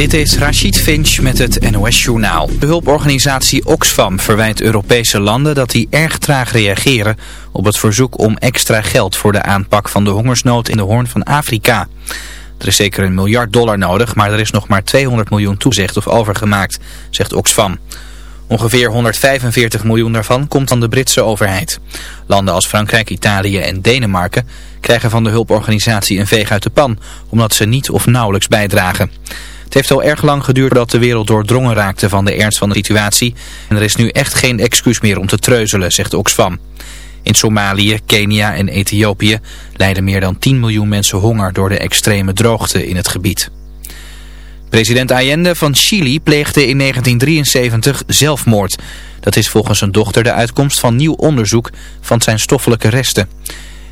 Dit is Rachid Finch met het NOS-journaal. De hulporganisatie Oxfam verwijt Europese landen dat die erg traag reageren op het verzoek om extra geld voor de aanpak van de hongersnood in de Hoorn van Afrika. Er is zeker een miljard dollar nodig, maar er is nog maar 200 miljoen toezegd of overgemaakt, zegt Oxfam. Ongeveer 145 miljoen daarvan komt van de Britse overheid. Landen als Frankrijk, Italië en Denemarken krijgen van de hulporganisatie een veeg uit de pan, omdat ze niet of nauwelijks bijdragen. Het heeft al erg lang geduurd dat de wereld doordrongen raakte van de ernst van de situatie en er is nu echt geen excuus meer om te treuzelen, zegt Oxfam. In Somalië, Kenia en Ethiopië lijden meer dan 10 miljoen mensen honger door de extreme droogte in het gebied. President Allende van Chili pleegde in 1973 zelfmoord. Dat is volgens zijn dochter de uitkomst van nieuw onderzoek van zijn stoffelijke resten.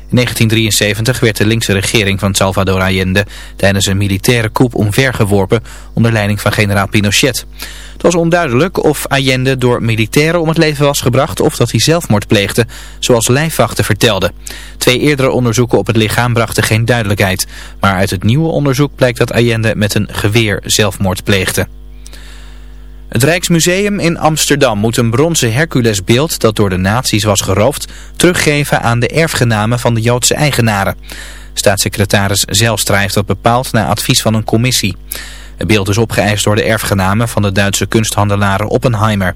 In 1973 werd de linkse regering van Salvador Allende tijdens een militaire coup omvergeworpen onder leiding van generaal Pinochet. Het was onduidelijk of Allende door militairen om het leven was gebracht of dat hij zelfmoord pleegde, zoals lijfwachten vertelden. Twee eerdere onderzoeken op het lichaam brachten geen duidelijkheid, maar uit het nieuwe onderzoek blijkt dat Allende met een geweer zelfmoord pleegde. Het Rijksmuseum in Amsterdam moet een bronzen Herculesbeeld dat door de nazi's was geroofd teruggeven aan de erfgenamen van de Joodse eigenaren. Staatssecretaris Zijlstra heeft dat bepaald na advies van een commissie. Het beeld is opgeëist door de erfgenamen van de Duitse kunsthandelaar Oppenheimer.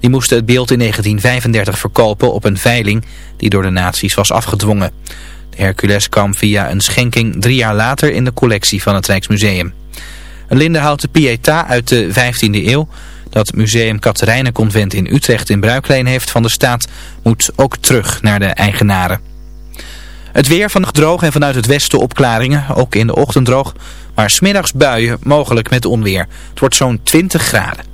Die moesten het beeld in 1935 verkopen op een veiling die door de nazi's was afgedwongen. De Hercules kwam via een schenking drie jaar later in de collectie van het Rijksmuseum. Een lindenhouten pieta uit de 15e eeuw dat museum Katerijnenconvent in Utrecht in bruikleen heeft van de staat moet ook terug naar de eigenaren. Het weer vannacht droog en vanuit het westen opklaringen, ook in de ochtend droog, maar smiddags buien, mogelijk met onweer. Het wordt zo'n 20 graden.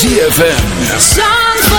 ZFM.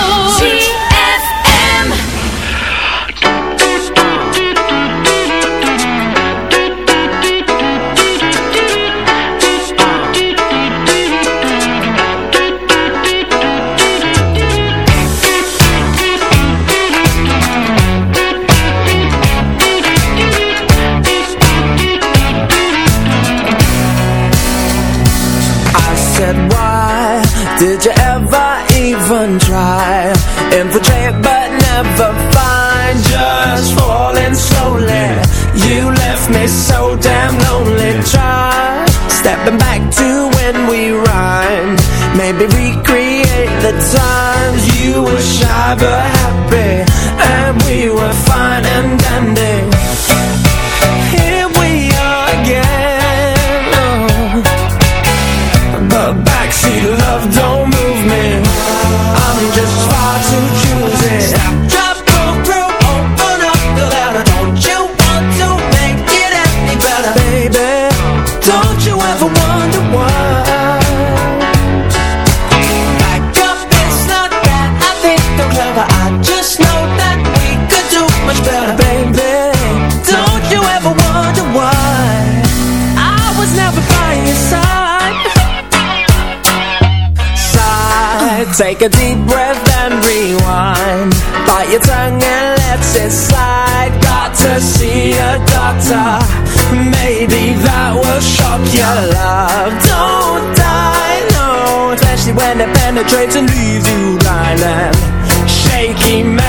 Maybe that will shock your love. Don't die, no Especially when it penetrates and leaves you blind and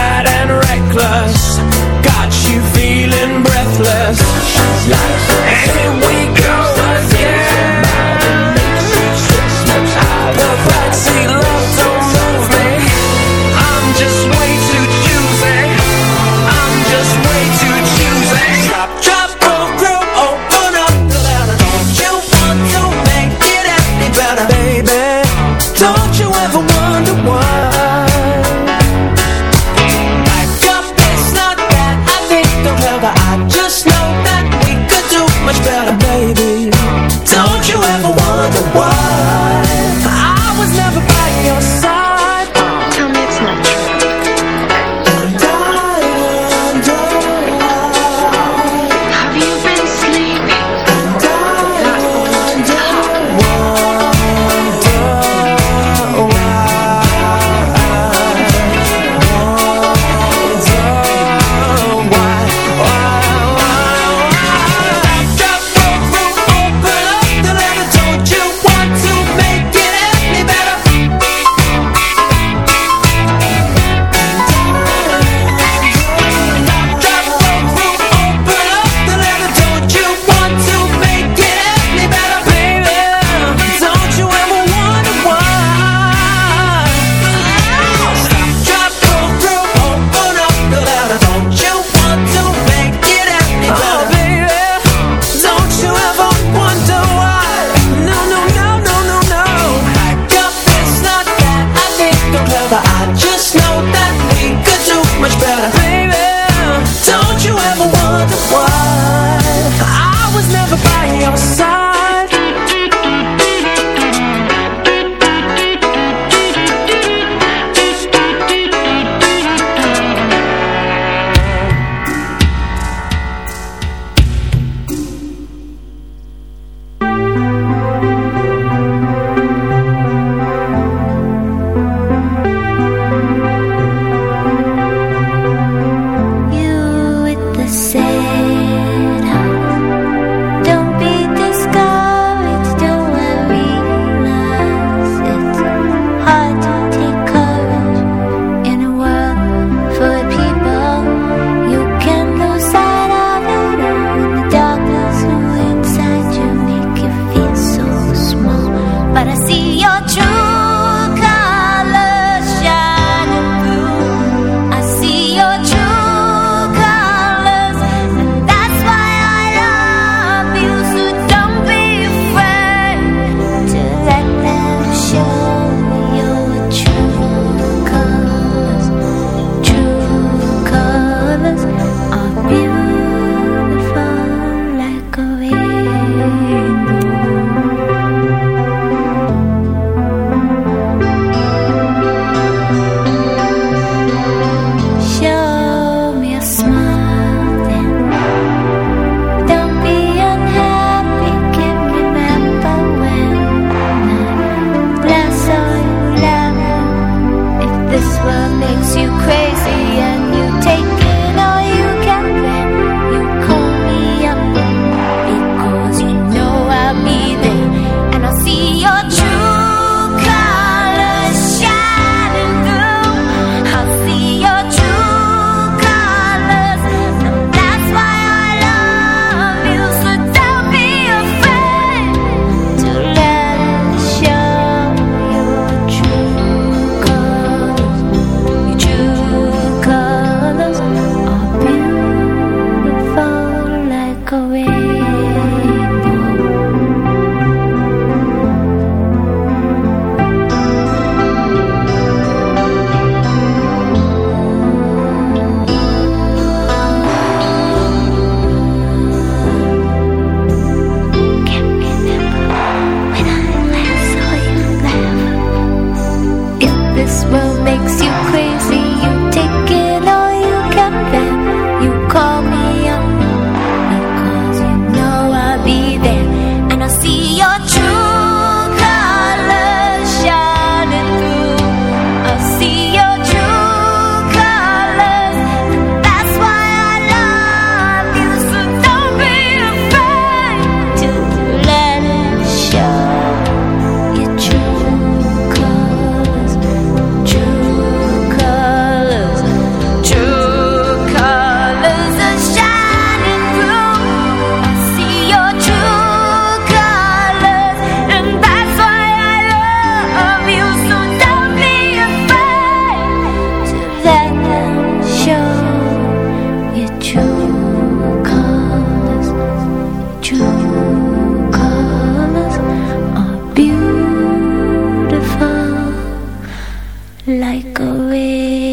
like a rainbow.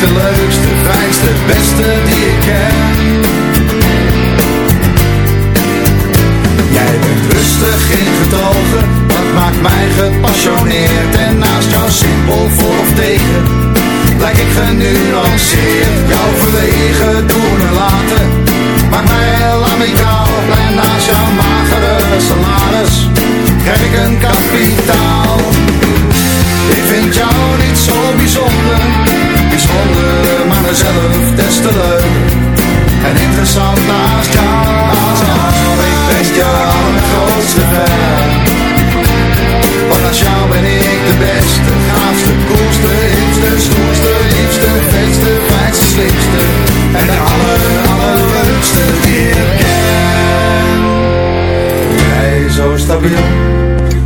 De leukste, fijnste, beste die ik ken. Jij bent rustig ingetogen, dat maakt mij gepassioneerd. En naast jou simpel voor of tegen, lijk ik genuanceerd. Jouw verlegen doen en laten, maakt mij heel amicaal En naast jouw magere salaris, krijg ik een kapitaal. Ik vind jou niet zo bijzonder, maar mezelf des te leuk. En interessant naast jou, ik ben je allergrootste fan. Want naast jou ben ik de beste, gaafste, koelste, hipste, stoerste, liefste, vetste, fijnste, slimste. En de aller, allerleukste die ik ken. Jij zo stabiel,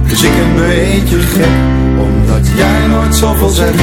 dus ik een beetje gek Omdat jij nooit zoveel zegt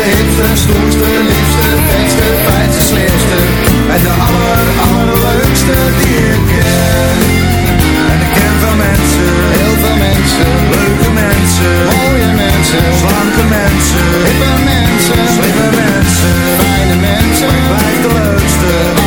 hipste, stoerste, liefste, beste, fijnste, slimste. En de aller, allerleukste die ik ken. En ik ken veel mensen, heel veel mensen, leuke mensen, mooie mensen, slanke mensen, hippe mensen, slimme mensen, fijne mensen. Maar ik de leukste,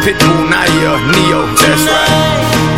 Pitbull, Naya, Neo, that's right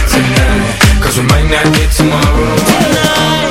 not get tomorrow I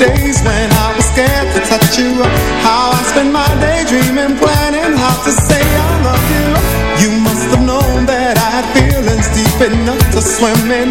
days when I was scared to touch you How I spent my day dreaming, planning how to say I love you. You must have known that I had feelings deep enough to swim in.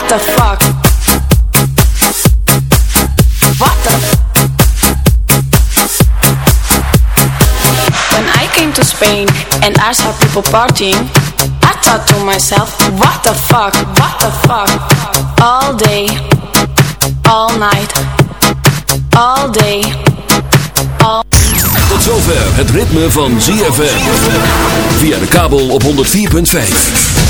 What the fuck? What the When I came to Spain and I saw people partying I thought to myself, what the fuck, what the fuck? All day, all night, all day, all Tot zover het ritme van ZFM Via de kabel op 104.5